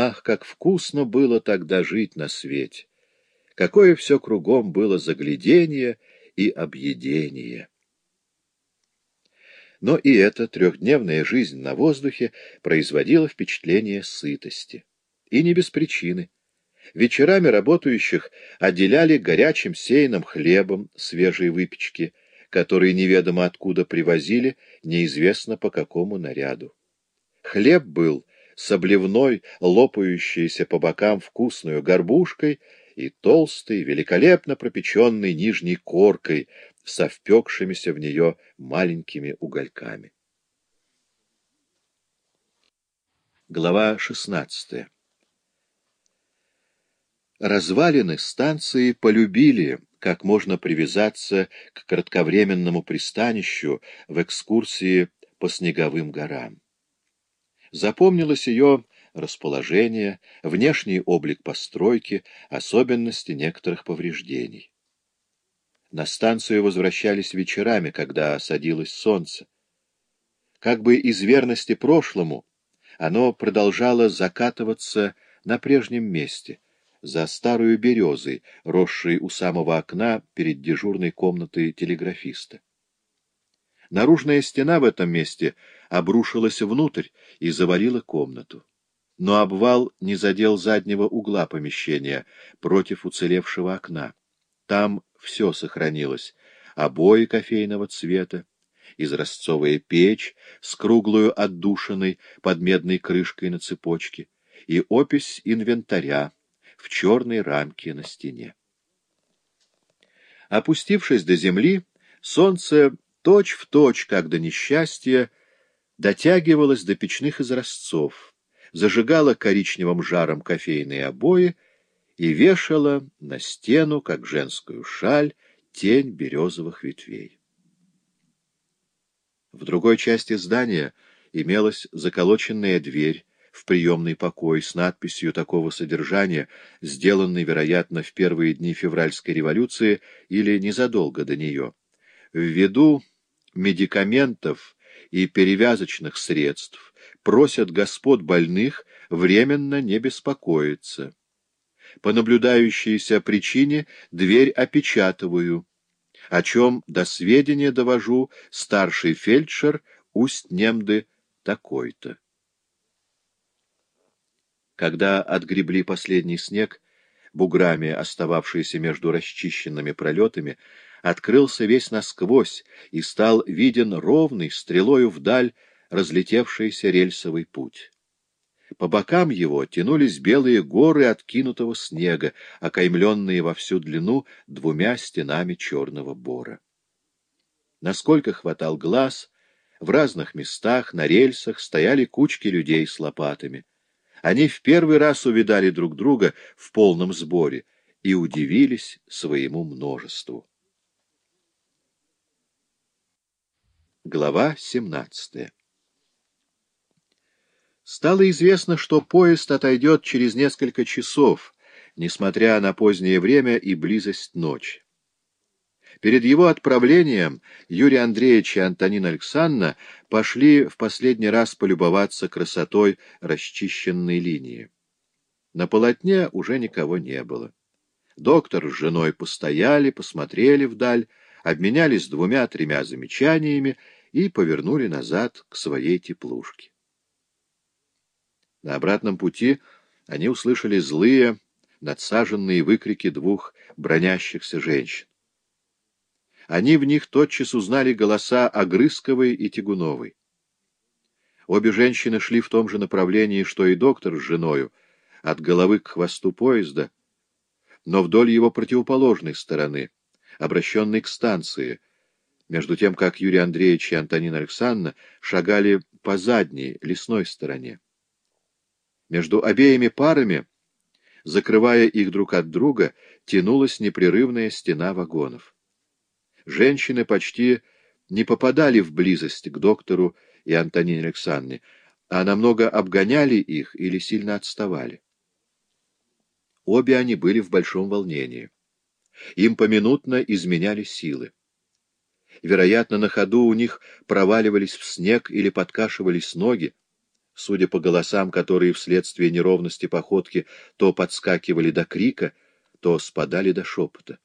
Ах, как вкусно было тогда жить на свете! Какое все кругом было заглядение и объедение! Но и эта трехдневная жизнь на воздухе производила впечатление сытости. И не без причины. Вечерами работающих отделяли горячим сеянным хлебом свежей выпечки, которые неведомо откуда привозили, неизвестно по какому наряду. Хлеб был с обливной, лопающейся по бокам вкусную горбушкой и толстой, великолепно пропеченной нижней коркой со впекшимися в нее маленькими угольками. Глава шестнадцатая Развалины станции полюбили, как можно привязаться к кратковременному пристанищу в экскурсии по снеговым горам. Запомнилось ее расположение, внешний облик постройки, особенности некоторых повреждений. На станцию возвращались вечерами, когда садилось солнце. Как бы из верности прошлому, оно продолжало закатываться на прежнем месте — за старую березой, росшей у самого окна перед дежурной комнатой телеграфиста. Наружная стена в этом месте обрушилась внутрь и завалила комнату. Но обвал не задел заднего угла помещения против уцелевшего окна. Там все сохранилось — обои кофейного цвета, изразцовая печь с круглую отдушиной под медной крышкой на цепочке и опись инвентаря, в черной рамке на стене. Опустившись до земли, солнце точь-в-точь, точь, как до несчастья, дотягивалось до печных изразцов, зажигало коричневым жаром кофейные обои и вешало на стену, как женскую шаль, тень березовых ветвей. В другой части здания имелась заколоченная дверь, в приемный покой с надписью такого содержания, сделанной, вероятно, в первые дни февральской революции или незадолго до нее. Ввиду медикаментов и перевязочных средств просят господ больных временно не беспокоиться. По наблюдающейся причине дверь опечатываю, о чем до сведения довожу старший фельдшер Усть-Немды такой-то. Когда отгребли последний снег, буграми остававшийся между расчищенными пролетами, открылся весь насквозь и стал виден ровный, стрелою вдаль, разлетевшийся рельсовый путь. По бокам его тянулись белые горы откинутого снега, окаймленные во всю длину двумя стенами черного бора. Насколько хватал глаз, в разных местах на рельсах стояли кучки людей с лопатами. Они в первый раз увидали друг друга в полном сборе и удивились своему множеству. Глава 17 Стало известно, что поезд отойдет через несколько часов, несмотря на позднее время и близость ночи. Перед его отправлением Юрий Андреевич и Антонина Александровна пошли в последний раз полюбоваться красотой расчищенной линии. На полотне уже никого не было. Доктор с женой постояли, посмотрели вдаль, обменялись двумя-тремя замечаниями и повернули назад к своей теплушке. На обратном пути они услышали злые, надсаженные выкрики двух бронящихся женщин. Они в них тотчас узнали голоса Огрызковой и Тягуновой. Обе женщины шли в том же направлении, что и доктор с женою, от головы к хвосту поезда, но вдоль его противоположной стороны, обращенной к станции, между тем, как Юрий Андреевич и Антонина Александровна шагали по задней, лесной стороне. Между обеими парами, закрывая их друг от друга, тянулась непрерывная стена вагонов женщины почти не попадали в близость к доктору и Антонине Александровне, а намного обгоняли их или сильно отставали. Обе они были в большом волнении. Им поминутно изменяли силы. Вероятно, на ходу у них проваливались в снег или подкашивались ноги. судя по голосам, которые вследствие неровности походки то подскакивали до крика, то спадали до шепота.